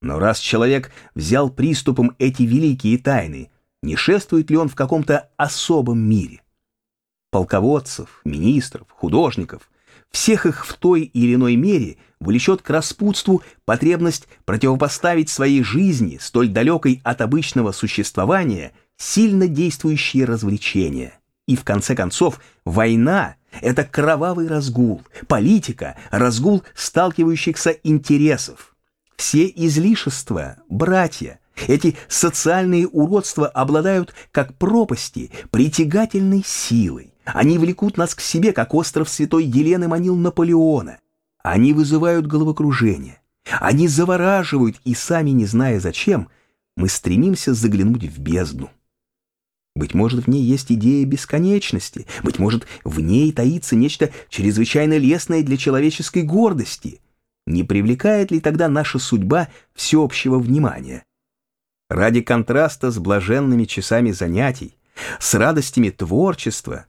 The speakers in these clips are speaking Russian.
Но раз человек взял приступом эти великие тайны, не шествует ли он в каком-то особом мире? Полководцев, министров, художников, всех их в той или иной мере влечет к распутству потребность противопоставить своей жизни, столь далекой от обычного существования, сильно действующие развлечения. И в конце концов, война – это кровавый разгул, политика – разгул сталкивающихся интересов. Все излишества – братья – эти социальные уродства обладают, как пропасти, притягательной силой. Они влекут нас к себе, как остров святой Елены манил Наполеона. Они вызывают головокружение. Они завораживают, и сами не зная зачем, мы стремимся заглянуть в бездну. Быть может, в ней есть идея бесконечности, быть может, в ней таится нечто чрезвычайно лестное для человеческой гордости. Не привлекает ли тогда наша судьба всеобщего внимания? Ради контраста с блаженными часами занятий, с радостями творчества,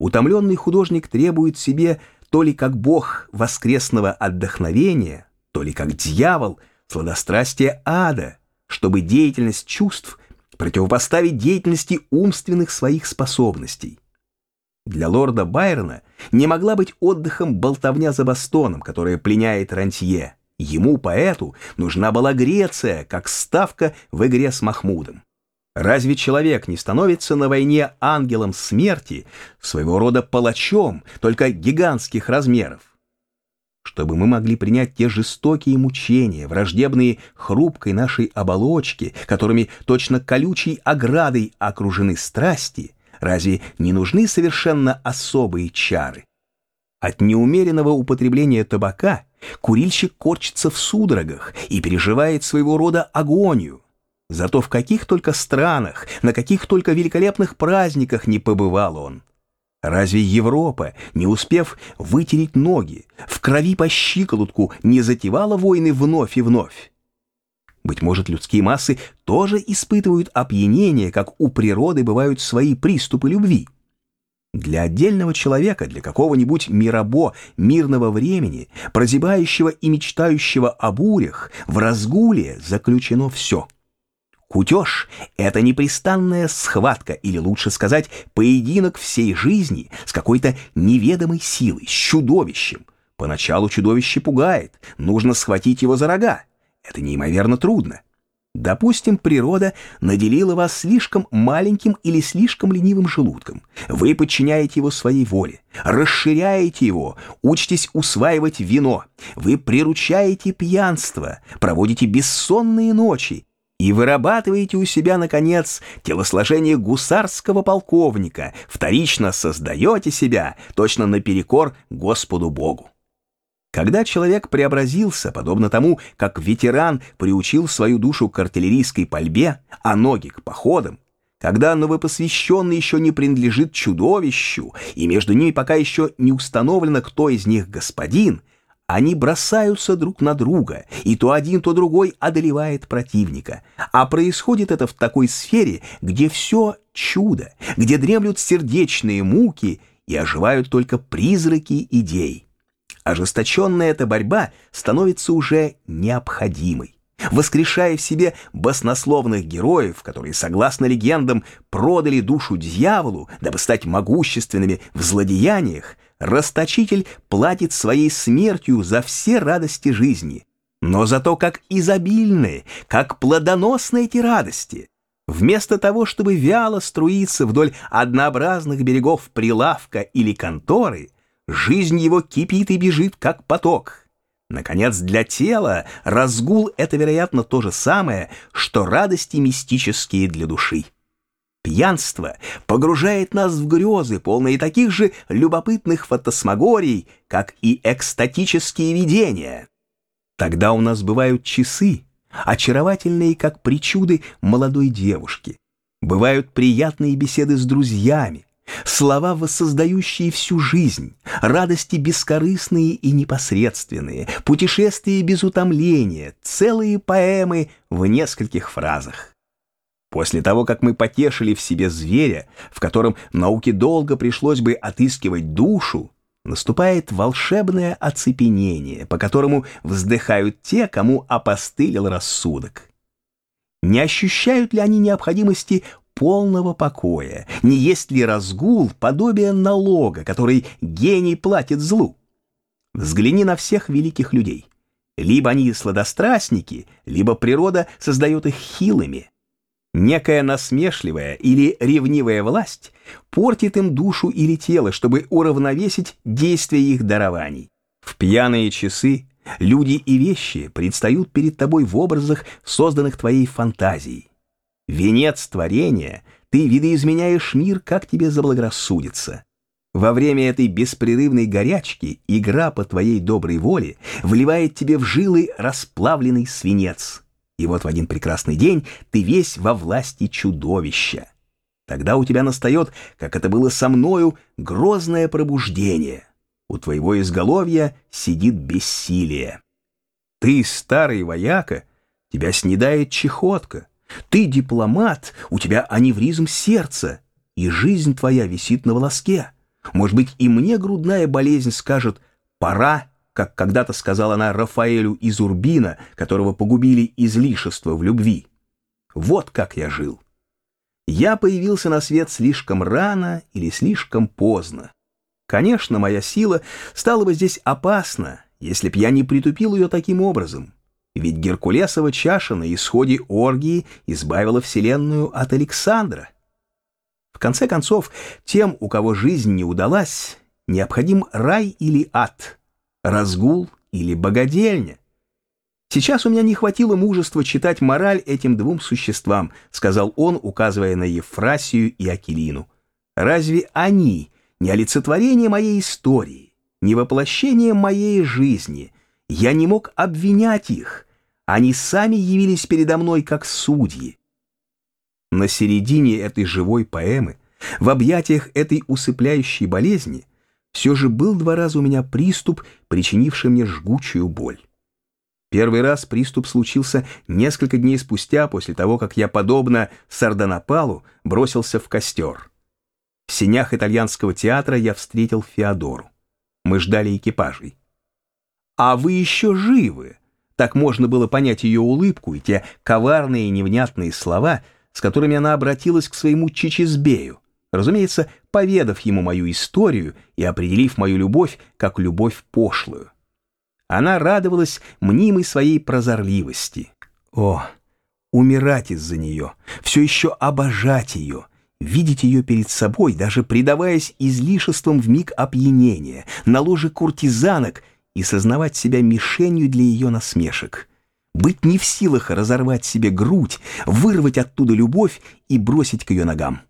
утомленный художник требует себе то ли как бог воскресного отдохновения, то ли как дьявол сладострастия ада, чтобы деятельность чувств противопоставить деятельности умственных своих способностей. Для лорда Байрона не могла быть отдыхом болтовня за бастоном, которая пленяет рантье. Ему, поэту, нужна была Греция, как ставка в игре с Махмудом. Разве человек не становится на войне ангелом смерти, своего рода палачом, только гигантских размеров? Чтобы мы могли принять те жестокие мучения, враждебные хрупкой нашей оболочке, которыми точно колючей оградой окружены страсти, разве не нужны совершенно особые чары? От неумеренного употребления табака курильщик корчится в судорогах и переживает своего рода агонию. Зато в каких только странах, на каких только великолепных праздниках не побывал он. Разве Европа, не успев вытереть ноги, в крови по щиколотку не затевала войны вновь и вновь? Быть может, людские массы тоже испытывают опьянение, как у природы бывают свои приступы любви. Для отдельного человека, для какого-нибудь мирабо мирного времени, прозябающего и мечтающего о бурях, в разгуле заключено все. Кутеж — это непрестанная схватка, или лучше сказать, поединок всей жизни с какой-то неведомой силой, с чудовищем. Поначалу чудовище пугает, нужно схватить его за рога. Это неимоверно трудно. Допустим, природа наделила вас слишком маленьким или слишком ленивым желудком. Вы подчиняете его своей воле, расширяете его, учитесь усваивать вино. Вы приручаете пьянство, проводите бессонные ночи и вырабатываете у себя, наконец, телосложение гусарского полковника, вторично создаете себя точно наперекор Господу Богу. Когда человек преобразился, подобно тому, как ветеран приучил свою душу к артиллерийской пальбе, а ноги к походам, когда новопосвященный еще не принадлежит чудовищу, и между ними пока еще не установлено, кто из них господин, они бросаются друг на друга, и то один, то другой одолевает противника. А происходит это в такой сфере, где все чудо, где дремлют сердечные муки и оживают только призраки идей. Ожесточенная эта борьба становится уже необходимой. Воскрешая в себе баснословных героев, которые, согласно легендам, продали душу дьяволу, дабы стать могущественными в злодеяниях, расточитель платит своей смертью за все радости жизни. Но зато как изобильные, как плодоносны эти радости. Вместо того, чтобы вяло струиться вдоль однообразных берегов прилавка или конторы – Жизнь его кипит и бежит, как поток. Наконец, для тела разгул — это, вероятно, то же самое, что радости мистические для души. Пьянство погружает нас в грезы, полные таких же любопытных фантасмагорий, как и экстатические видения. Тогда у нас бывают часы, очаровательные, как причуды молодой девушки. Бывают приятные беседы с друзьями, Слова, воссоздающие всю жизнь, радости бескорыстные и непосредственные, путешествия без утомления, целые поэмы в нескольких фразах. После того, как мы потешили в себе зверя, в котором науке долго пришлось бы отыскивать душу, наступает волшебное оцепенение, по которому вздыхают те, кому опостылил рассудок. Не ощущают ли они необходимости полного покоя? Не есть ли разгул подобие налога, который гений платит злу? Взгляни на всех великих людей. Либо они сладострастники, либо природа создает их хилыми. Некая насмешливая или ревнивая власть портит им душу или тело, чтобы уравновесить действие их дарований. В пьяные часы люди и вещи предстают перед тобой в образах, созданных твоей фантазией. Венец творения, ты видоизменяешь мир, как тебе заблагорассудится. Во время этой беспрерывной горячки игра по твоей доброй воле вливает тебе в жилы расплавленный свинец. И вот в один прекрасный день ты весь во власти чудовища. Тогда у тебя настает, как это было со мною, грозное пробуждение. У твоего изголовья сидит бессилие. Ты старый вояка, тебя снедает чехотка. Ты дипломат, у тебя аневризм сердца, и жизнь твоя висит на волоске. Может быть, и мне грудная болезнь скажет «пора», как когда-то сказала она Рафаэлю из Урбина, которого погубили излишества в любви. Вот как я жил. Я появился на свет слишком рано или слишком поздно. Конечно, моя сила стала бы здесь опасна, если б я не притупил ее таким образом. Ведь Геркулесова чаша на исходе оргии избавила Вселенную от Александра конце концов, тем, у кого жизнь не удалась, необходим рай или ад, разгул или богадельня. «Сейчас у меня не хватило мужества читать мораль этим двум существам», сказал он, указывая на Ефрасию и Акилину. «Разве они не олицетворение моей истории, не воплощение моей жизни? Я не мог обвинять их. Они сами явились передо мной как судьи. На середине этой живой поэмы, в объятиях этой усыпляющей болезни, все же был два раза у меня приступ, причинивший мне жгучую боль. Первый раз приступ случился несколько дней спустя после того, как я, подобно Сардонапалу, бросился в костер. В сенях итальянского театра я встретил Феодору. Мы ждали экипажей. «А вы еще живы!» Так можно было понять ее улыбку и те коварные и невнятные слова — с которыми она обратилась к своему Чичизбею, разумеется, поведав ему мою историю и определив мою любовь как любовь пошлую. Она радовалась мнимой своей прозорливости. О, умирать из-за нее, все еще обожать ее, видеть ее перед собой, даже предаваясь излишествам в миг опьянения, на ложе куртизанок и сознавать себя мишенью для ее насмешек быть не в силах разорвать себе грудь, вырвать оттуда любовь и бросить к ее ногам.